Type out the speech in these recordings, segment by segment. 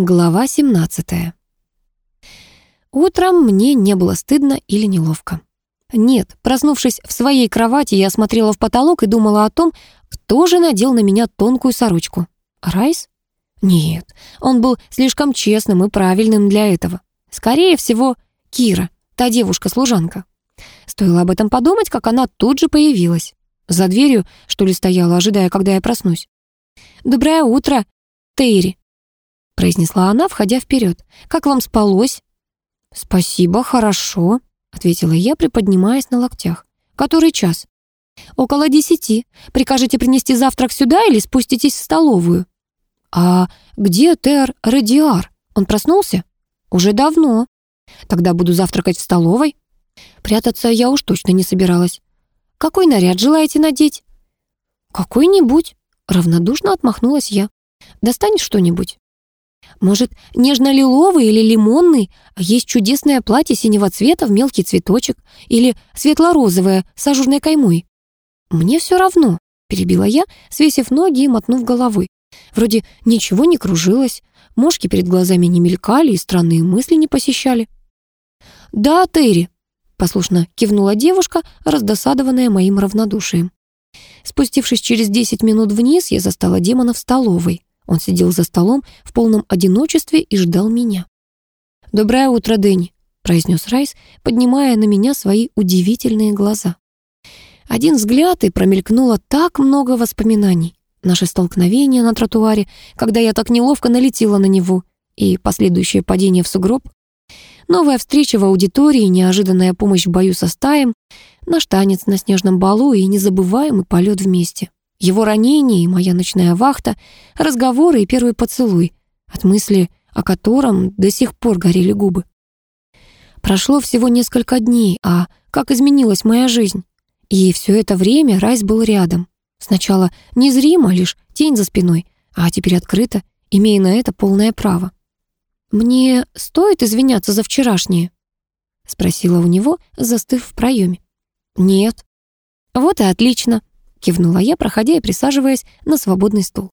Глава 17. Утром мне не было стыдно или неловко. Нет, проснувшись в своей кровати, я смотрела в потолок и думала о том, кто же надел на меня тонкую сорочку. Райс? Нет, он был слишком честным и правильным для этого. Скорее всего, Кира, та девушка-служанка. Стоило об этом подумать, как она тут же появилась. За дверью, что ли, стояла, ожидая, когда я проснусь. «Доброе утро, Тейри», произнесла она, входя вперед. «Как вам спалось?» «Спасибо, хорошо», — ответила я, приподнимаясь на локтях. «Который час?» «Около десяти. Прикажете принести завтрак сюда или спуститесь в столовую?» «А где Тер Радиар? Он проснулся?» «Уже давно. Тогда буду завтракать в столовой». Прятаться я уж точно не собиралась. «Какой наряд желаете надеть?» «Какой-нибудь», — равнодушно отмахнулась я. «Достань что-нибудь». Может, нежно-лиловый или лимонный, а есть чудесное платье синего цвета в мелкий цветочек или светло-розовое с ажурной каймой. Мне все равно, перебила я, свесив ноги и мотнув головой. Вроде ничего не кружилось, мошки перед глазами не мелькали и странные мысли не посещали. «Да, Терри», — послушно кивнула девушка, раздосадованная моим равнодушием. Спустившись через десять минут вниз, я застала демона в столовой. Он сидел за столом в полном одиночестве и ждал меня. «Доброе утро, Дэнни», — произнес Райс, поднимая на меня свои удивительные глаза. Один взгляд, и промелькнуло так много воспоминаний. Наше столкновение на тротуаре, когда я так неловко налетела на него, и последующее падение в сугроб. Новая встреча в аудитории, неожиданная помощь в бою со стаем, наш танец на снежном балу и незабываемый полет вместе. Его ранение и моя ночная вахта, разговоры и первый поцелуй, от мысли о котором до сих пор горели губы. Прошло всего несколько дней, а как изменилась моя жизнь. И все это время Райс был рядом. Сначала незримо, лишь тень за спиной, а теперь открыто, имея на это полное право. «Мне стоит извиняться за вчерашнее?» — спросила у него, застыв в проеме. «Нет». «Вот и отлично», кивнула я, проходя и присаживаясь на свободный стул.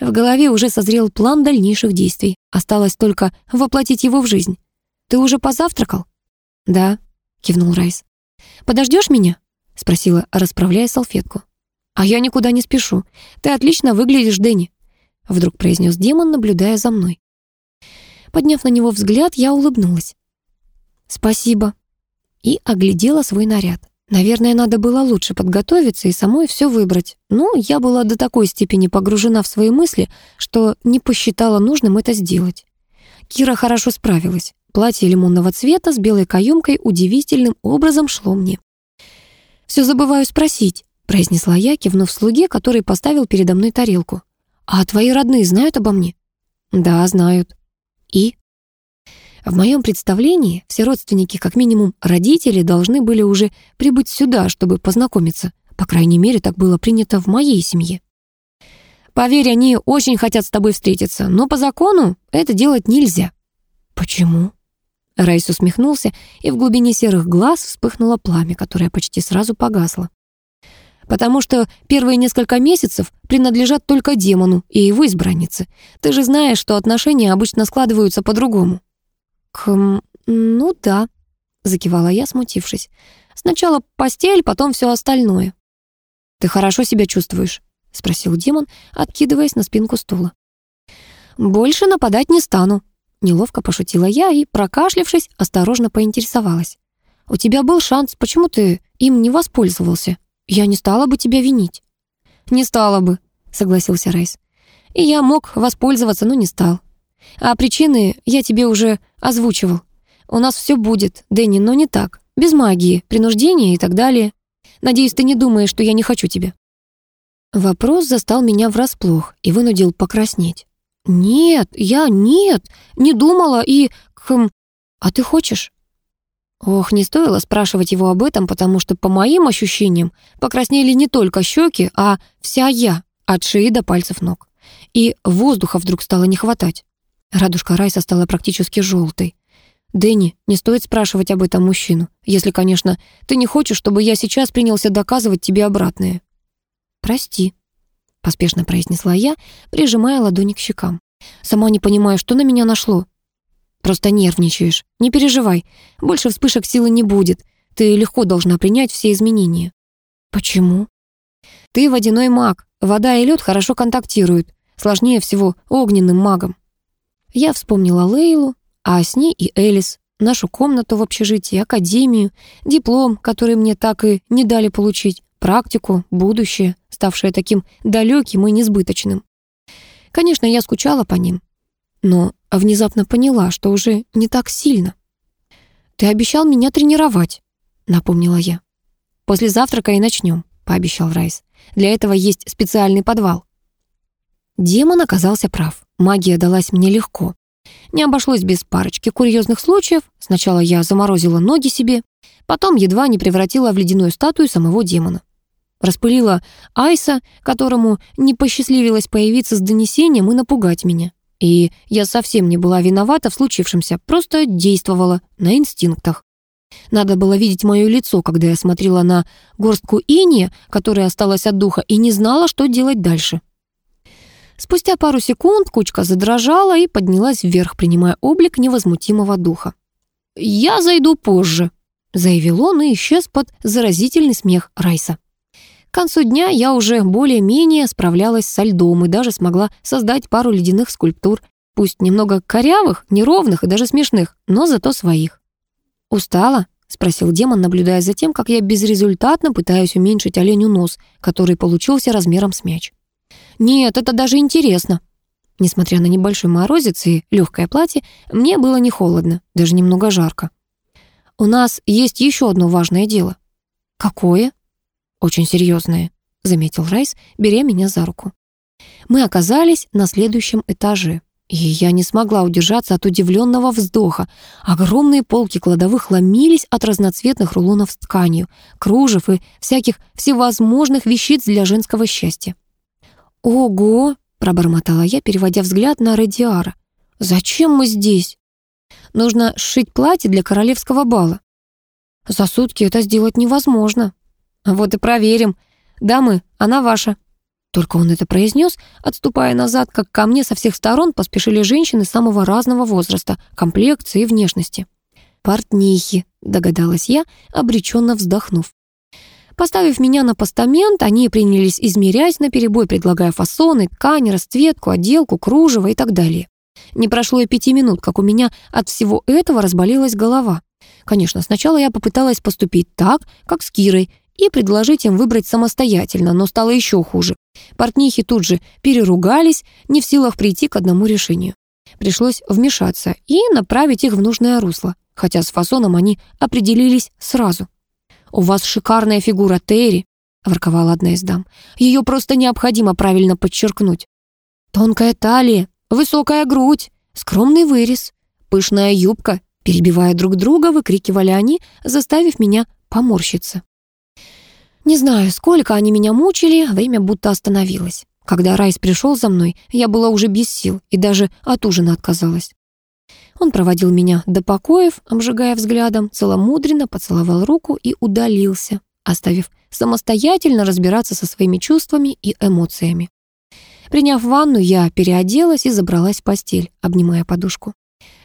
В голове уже созрел план дальнейших действий. Осталось только воплотить его в жизнь. «Ты уже позавтракал?» «Да», — кивнул Райс. «Подождешь меня?» — спросила, расправляя салфетку. «А я никуда не спешу. Ты отлично выглядишь, Дэнни», — вдруг произнес демон, наблюдая за мной. Подняв на него взгляд, я улыбнулась. «Спасибо», и оглядела свой наряд. Наверное, надо было лучше подготовиться и самой все выбрать. Но я была до такой степени погружена в свои мысли, что не посчитала нужным это сделать. Кира хорошо справилась. Платье лимонного цвета с белой каемкой удивительным образом шло мне. «Все забываю спросить», — произнесла я, кивнув слуге, который поставил передо мной тарелку. «А твои родные знают обо мне?» «Да, знают». «И?» В моем представлении все родственники, как минимум родители, должны были уже прибыть сюда, чтобы познакомиться. По крайней мере, так было принято в моей семье. Поверь, они очень хотят с тобой встретиться, но по закону это делать нельзя. Почему? Райс усмехнулся, и в глубине серых глаз вспыхнуло пламя, которое почти сразу погасло. «Потому что первые несколько месяцев принадлежат только демону и его избраннице. Ты же знаешь, что отношения обычно складываются по-другому». «К... ну да», — закивала я, смутившись. «Сначала постель, потом все остальное». «Ты хорошо себя чувствуешь?» — спросил демон, откидываясь на спинку стула. «Больше нападать не стану», — неловко пошутила я и, прокашлявшись, осторожно поинтересовалась. «У тебя был шанс, почему ты им не воспользовался? Я не стала бы тебя винить». «Не стала бы», — согласился Райс. «И я мог воспользоваться, но не стал. А причины я тебе уже озвучивал. У нас все будет, Дэнни, но не так. Без магии, принуждения и так далее. Надеюсь, ты не думаешь, что я не хочу тебя». Вопрос застал меня врасплох и вынудил покраснеть. «Нет, я нет, не думала и... Хм, а ты хочешь?» Ох, не стоило спрашивать его об этом, потому что, по моим ощущениям, покраснели не только щеки, а вся я, от шеи до пальцев ног. И воздуха вдруг стало не хватать. Радужка Райса стала практически желтой. «Дэнни, не стоит спрашивать об этом мужчину, если, конечно, ты не хочешь, чтобы я сейчас принялся доказывать тебе обратное». «Прости», — поспешно произнесла я, прижимая ладони к щекам. Сама не понимаю, что на меня нашло. Просто нервничаешь. Не переживай. Больше вспышек силы не будет. Ты легко должна принять все изменения. Почему? Ты водяной маг. Вода и лед хорошо контактируют. Сложнее всего огненным магом. Я вспомнила Лейлу, а с ней и Элис, нашу комнату в общежитии, академию, диплом, который мне так и не дали получить, практику, будущее, ставшее таким далеким и несбыточным. Конечно, я скучала по ним, но внезапно поняла, что уже не так сильно. «Ты обещал меня тренировать», — напомнила я. «После завтрака и начнем», — пообещал Райс. «Для этого есть специальный подвал». Демон оказался прав. Магия далась мне легко. Не обошлось без парочки курьезных случаев. Сначала я заморозила ноги себе, потом едва не превратила в ледяную статую самого демона. Распылила Айса, которому не посчастливилось появиться с донесением и напугать меня. И я совсем не была виновата в случившемся, просто действовала на инстинктах. Надо было видеть мое лицо, когда я смотрела на горстку иния, которая осталась от духа, и не знала, что делать дальше. Спустя пару секунд кучка задрожала и поднялась вверх, принимая облик невозмутимого духа. «Я зайду позже», — заявил он и исчез под заразительный смех Райса. К концу дня я уже более-менее справлялась со льдом и даже смогла создать пару ледяных скульптур, пусть немного корявых, неровных и даже смешных, но зато своих. «Устала?» — спросил демон, наблюдая за тем, как я безрезультатно пытаюсь уменьшить оленю нос, который получился размером с мяч. «Нет, это даже интересно». Несмотря на небольшой морозец и легкое платье, мне было не холодно, даже немного жарко. «У нас есть еще одно важное дело». «Какое?» «Очень серьезное», — заметил Райс, беря меня за руку. Мы оказались на следующем этаже, и я не смогла удержаться от удивленного вздоха. Огромные полки кладовых ломились от разноцветных рулонов с тканью, кружев и всяких всевозможных вещиц для женского счастья. «Ого!» — пробормотала я, переводя взгляд на Радиара. «Зачем мы здесь?» «Нужно сшить платье для королевского бала». «За сутки это сделать невозможно», «Вот и проверим. Дамы, она ваша». Только он это произнес, отступая назад, как ко мне со всех сторон поспешили женщины самого разного возраста, комплекции и внешности. «Портнихи», — догадалась я, обреченно вздохнув. Поставив меня на постамент, они принялись измерять наперебой, предлагая фасоны, ткани, расцветку, отделку, кружево и так далее. Не прошло и пяти минут, как у меня от всего этого разболелась голова. Конечно, сначала я попыталась поступить так, как с Кирой, и предложить им выбрать самостоятельно, но стало еще хуже. Портнихи тут же переругались, не в силах прийти к одному решению. Пришлось вмешаться и направить их в нужное русло, хотя с фасоном они определились сразу. «У вас шикарная фигура Терри», — ворковала одна из дам. «Ее просто необходимо правильно подчеркнуть. Тонкая талия, высокая грудь, скромный вырез, пышная юбка», перебивая друг друга, выкрикивали они, заставив меня поморщиться. Не знаю, сколько они меня мучили, время будто остановилось. Когда Райс пришел за мной, я была уже без сил и даже от ужина отказалась. Он проводил меня до покоев, обжигая взглядом, целомудренно поцеловал руку и удалился, оставив самостоятельно разбираться со своими чувствами и эмоциями. Приняв ванну, я переоделась и забралась в постель, обнимая подушку.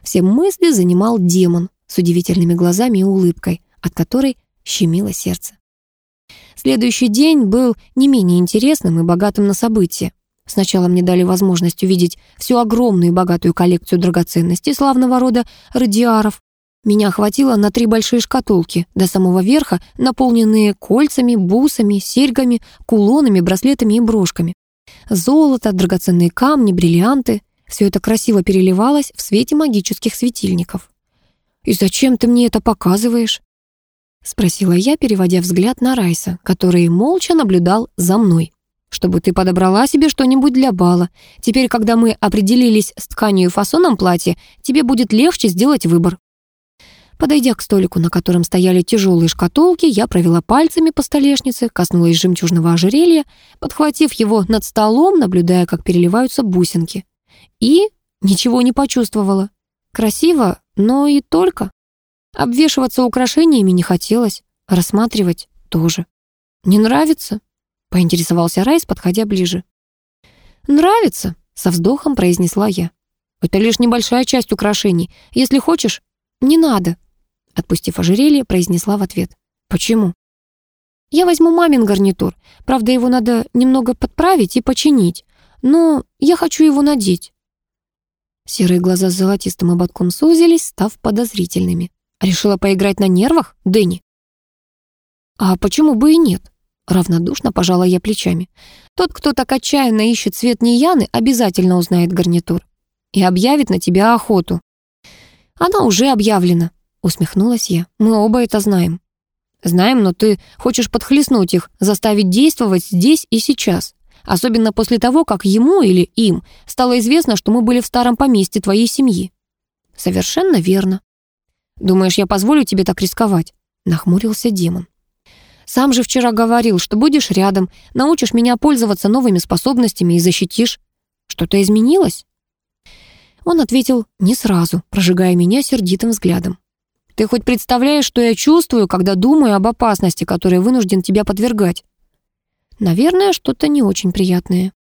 Все мысли занимал демон с удивительными глазами и улыбкой, от которой щемило сердце. Следующий день был не менее интересным и богатым на события. Сначала мне дали возможность увидеть всю огромную и богатую коллекцию драгоценностей славного рода радиаров. Меня хватило на три большие шкатулки, до самого верха, наполненные кольцами, бусами, серьгами, кулонами, браслетами и брошками. Золото, драгоценные камни, бриллианты — все это красиво переливалось в свете магических светильников. «И зачем ты мне это показываешь?» Спросила я, переводя взгляд на Райса, который молча наблюдал за мной. «Чтобы ты подобрала себе что-нибудь для бала. Теперь, когда мы определились с тканью и фасоном платья, тебе будет легче сделать выбор». Подойдя к столику, на котором стояли тяжелые шкатулки, я провела пальцами по столешнице, коснулась жемчужного ожерелья, подхватив его над столом, наблюдая, как переливаются бусинки. И ничего не почувствовала. Красиво, но и только. Обвешиваться украшениями не хотелось, рассматривать тоже. «Не нравится?» — поинтересовался Райс, подходя ближе. «Нравится», — Со вздохом произнесла я. «Это лишь небольшая часть украшений. Если хочешь, не надо». Отпустив ожерелье, произнесла в ответ. «Почему?» «Я возьму мамин гарнитур. Правда, его надо немного подправить и починить. Но я хочу его надеть». Серые глаза с золотистым ободком сузились, став подозрительными. «Решила поиграть на нервах, Дэнни?» «А почему бы и нет?» Равнодушно пожала я плечами. Тот, кто так отчаянно ищет цвет Нияны, обязательно узнает гарнитур. И объявит на тебя охоту. Она уже объявлена, усмехнулась я. Мы оба это знаем. Знаем, но ты хочешь подхлестнуть их, заставить действовать здесь и сейчас. Особенно после того, как ему или им стало известно, что мы были в старом поместье твоей семьи. Совершенно верно. Думаешь, я позволю тебе так рисковать? Нахмурился демон. Сам же вчера говорил, что будешь рядом, научишь меня пользоваться новыми способностями и защитишь. Что-то изменилось?» Он ответил не сразу, прожигая меня сердитым взглядом. «Ты хоть представляешь, что я чувствую, когда думаю об опасности, которой вынужден тебя подвергать?» «Наверное, что-то не очень приятное».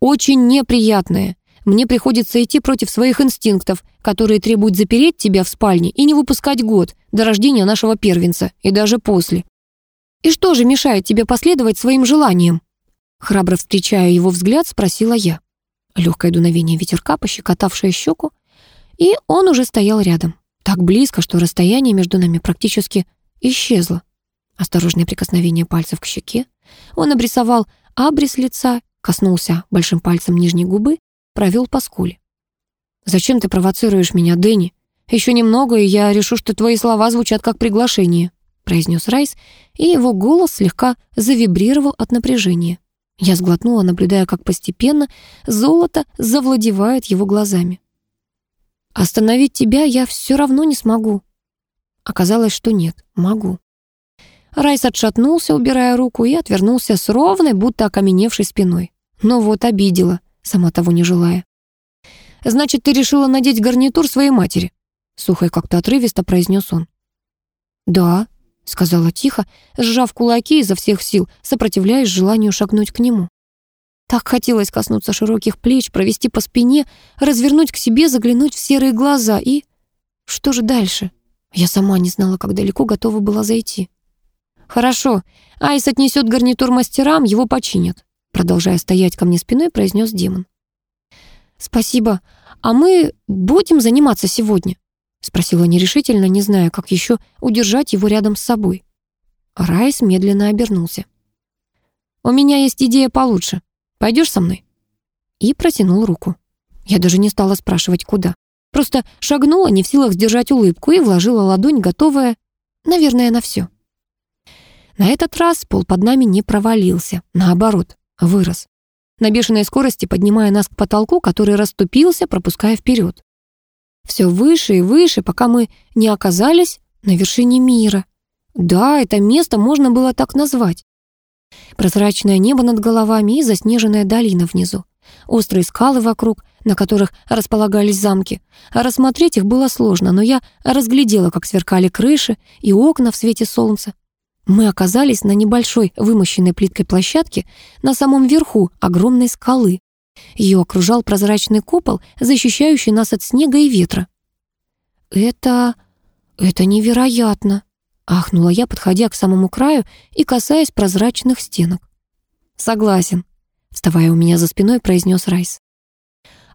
«Очень неприятное. Мне приходится идти против своих инстинктов, которые требуют запереть тебя в спальне и не выпускать год до рождения нашего первенца, и даже после. «И что же мешает тебе последовать своим желаниям?» Храбро встречая его взгляд, спросила я. Легкое дуновение ветерка, пощекотавшее щеку, и он уже стоял рядом. Так близко, что расстояние между нами практически исчезло. Осторожное прикосновение пальцев к щеке. Он обрисовал абрис лица, коснулся большим пальцем нижней губы, провел по скуле. «Зачем ты провоцируешь меня, Дэнни? Еще немного, и я решу, что твои слова звучат как приглашение» произнес Райс, и его голос слегка завибрировал от напряжения. Я сглотнула, наблюдая, как постепенно золото завладевает его глазами. «Остановить тебя я все равно не смогу». Оказалось, что нет, могу. Райс отшатнулся, убирая руку, и отвернулся с ровной, будто окаменевшей спиной. Но вот обидела, сама того не желая. «Значит, ты решила надеть гарнитур своей матери?» Сухо и как-то отрывисто произнес он. «Да», сказала тихо, сжав кулаки изо всех сил, сопротивляясь желанию шагнуть к нему. Так хотелось коснуться широких плеч, провести по спине, развернуть к себе, заглянуть в серые глаза и... Что же дальше? Я сама не знала, как далеко готова была зайти. «Хорошо, Айс отнесет гарнитур мастерам, его починят», продолжая стоять ко мне спиной, произнес демон. «Спасибо. А мы будем заниматься сегодня?» Спросила нерешительно, не зная, как еще удержать его рядом с собой. Райс медленно обернулся. «У меня есть идея получше. Пойдешь со мной?» И протянул руку. Я даже не стала спрашивать, куда. Просто шагнула, не в силах сдержать улыбку, и вложила ладонь, готовая, наверное, на все. На этот раз пол под нами не провалился, наоборот, вырос. На бешеной скорости поднимая нас к потолку, который расступился, пропуская вперед все выше и выше, пока мы не оказались на вершине мира. Да, это место можно было так назвать. Прозрачное небо над головами и заснеженная долина внизу. Острые скалы вокруг, на которых располагались замки. Рассмотреть их было сложно, но я разглядела, как сверкали крыши и окна в свете солнца. Мы оказались на небольшой вымощенной плиткой площадке на самом верху огромной скалы. Ее окружал прозрачный купол, защищающий нас от снега и ветра. «Это... это невероятно!» — ахнула я, подходя к самому краю и касаясь прозрачных стенок. «Согласен», — вставая у меня за спиной, произнес Райс.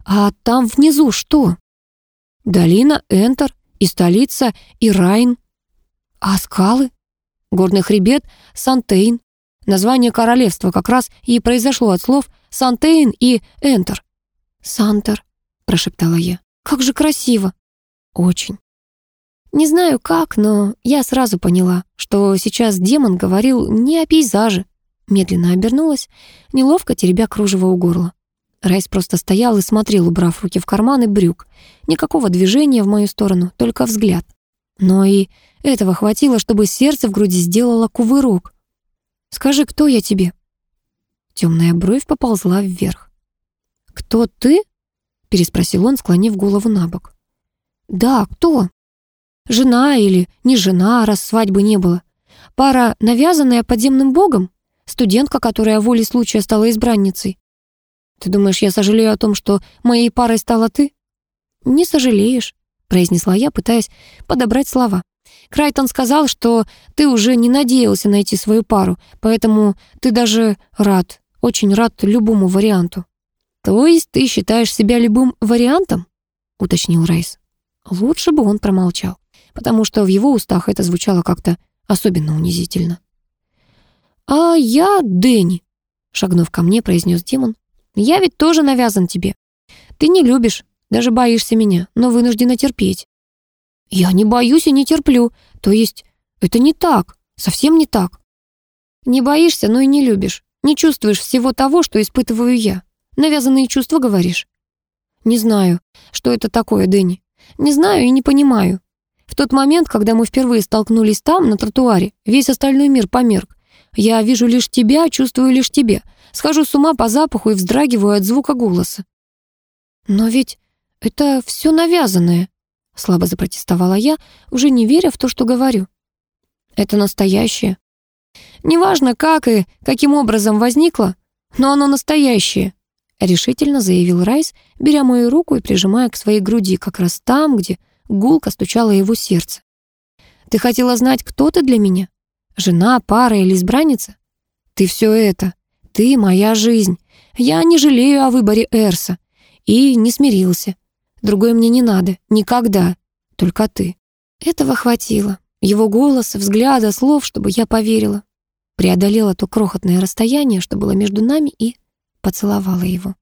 «А там внизу что?» «Долина Энтер и столица Ирайн. А скалы?» «Горный хребет Сантейн. Название королевства как раз и произошло от слов Сантейн и Энтер». «Сантер», — прошептала я. «Как же красиво!» «Очень». Не знаю как, но я сразу поняла, что сейчас демон говорил не о пейзаже. Медленно обернулась, неловко теребя кружево у горла. Райс просто стоял и смотрел, убрав руки в карманы брюк. Никакого движения в мою сторону, только взгляд. Но и этого хватило, чтобы сердце в груди сделало кувырок. «Скажи, кто я тебе?» Темная бровь поползла вверх. «Кто ты?» — переспросил он, склонив голову на бок. «Да, кто?» «Жена или не жена, раз свадьбы не было. Пара, навязанная подземным богом? Студентка, которая волей случая стала избранницей?» Ты думаешь, я сожалею о том, что моей парой стала ты? Не сожалеешь, произнесла я, пытаясь подобрать слова. Крайтон сказал, что ты уже не надеялся найти свою пару, поэтому ты даже рад, очень рад любому варианту. То есть ты считаешь себя любым вариантом? уточнил Райс. Лучше бы он промолчал, потому что в его устах это звучало как-то особенно унизительно. «А я Дэнни», — шагнув ко мне, произнес демон. «Я ведь тоже навязан тебе. Ты не любишь, даже боишься меня, но вынуждена терпеть». «Я не боюсь и не терплю. То есть это не так, совсем не так». «Не боишься, но и не любишь. Не чувствуешь всего того, что испытываю я. Навязанные чувства, говоришь?» «Не знаю, что это такое, Дэнни. Не знаю и не понимаю. В тот момент, когда мы впервые столкнулись там, на тротуаре, весь остальной мир померк. Я вижу лишь тебя, чувствую лишь тебя. Схожу с ума по запаху и вздрагиваю от звука голоса. Но ведь это все навязанное, слабо запротестовала я, уже не веря в то, что говорю. Это настоящее. Неважно, как и каким образом возникло, но оно настоящее, решительно заявил Райс, беря мою руку и прижимая к своей груди, как раз там, где гулко стучало его сердце. «Ты хотела знать, кто ты для меня? Жена, пара или избранница? Ты все это. Ты моя жизнь. Я не жалею о выборе Эрса. И не смирился. Другой мне не надо. Никогда. Только ты». Этого хватило. Его голоса, взгляда, слов, чтобы я поверила. Преодолела то крохотное расстояние, что было между нами, и поцеловала его.